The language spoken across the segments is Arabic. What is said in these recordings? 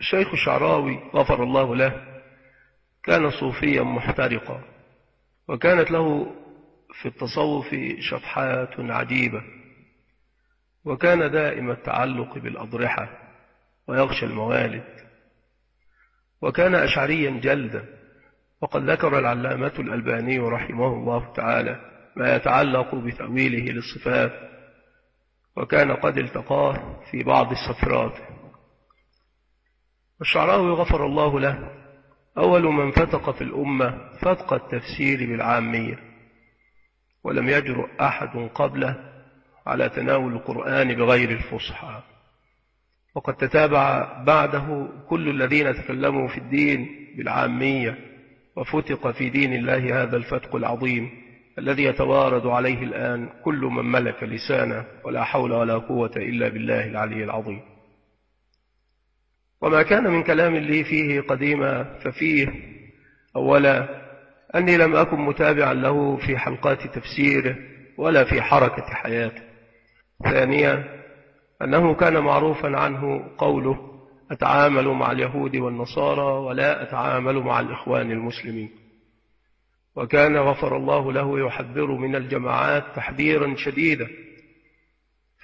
الشيخ الشعراوي غفر الله له كان صوفيا محترقا وكانت له في التصوف شطحات عجيبة وكان دائم التعلق بالأضرحة ويغشى الموالد وكان أشعريا جلدا وقد ذكر العلامة الألباني رحمه الله تعالى ما يتعلق بتأويله للصفات وكان قد التقاه في بعض السفرات والشعراوي غفر الله له. أول من فتق في الأمة فتق التفسير بالعامية ولم يجرؤ أحد قبله على تناول القرآن بغير الفصحى. وقد تتابع بعده كل الذين تكلموا في الدين بالعامية وفتق في دين الله هذا الفتق العظيم الذي يتوارد عليه الآن كل من ملك لسانه ولا حول ولا قوة إلا بالله العلي العظيم. وما كان من كلام لي فيه قديما ففيه. أولا أني لم أكن متابعا له في حلقات تفسيره ولا في حركة حياته ثانيا أنه كان معروفا عنه قوله أتعامل مع اليهود والنصارى ولا أتعامل مع الإخوان المسلمين. وكان غفر الله له يحذر من الجماعات تحذيرا شديدا.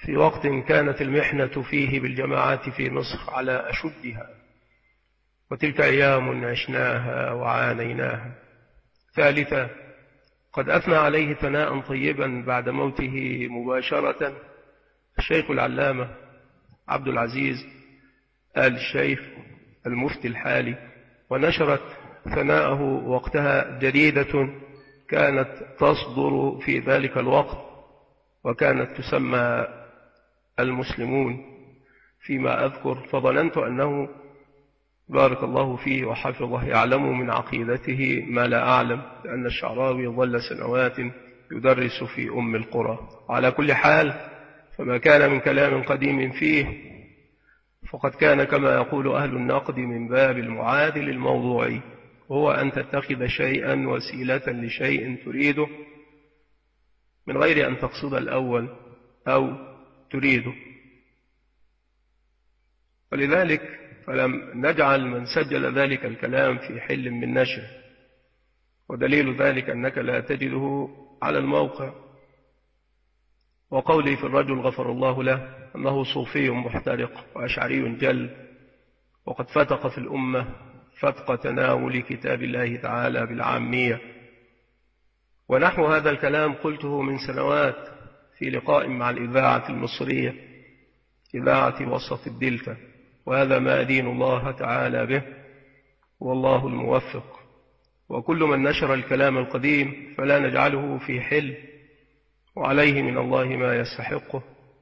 في وقت كانت المحنة فيه بالجماعات في مصر على أشدها. وتلك أيام عشناها وعانيناها. ثالثا قد أثنى عليه ثناء طيبا بعد موته مباشرة الشيخ العلامة عبد العزيز آل الشيخ المفتي الحالي. ونشرت ثناءه وقتها جريدة كانت تصدر في ذلك الوقت وكانت تسمى المسلمون فيما أذكر فظننت أنه بارك الله فيه وحفظه يعلم من عقيدته ما لا أعلم لأن الشعراوي ظل سنوات يدرس في أم القرى. على كل حال فما كان من كلام قديم فيه فقد كان كما يقول أهل النقد من باب المعادل الموضوعي وهو أن تتخذ شيئا وسيلة لشيء تريده من غير أن تقصد الأول أو تريده ولذلك فلم نجعل من سجل ذلك الكلام في حل من نشره ودليل ذلك أنك لا تجده على الموقع. وقولي في الرجل غفر الله له أنه صوفي محترق وأشعري جل. وقد فتق في الأمة فتق تناول كتاب الله تعالى بالعامية. ونحو هذا الكلام قلته من سنوات في لقاء مع الإذاعة المصرية إذاعة وسط الدلتا وهذا ما أدين الله تعالى به والله الموفق. وكل من نشر الكلام القديم فلا نجعله في حل وعليه من الله ما يستحقه.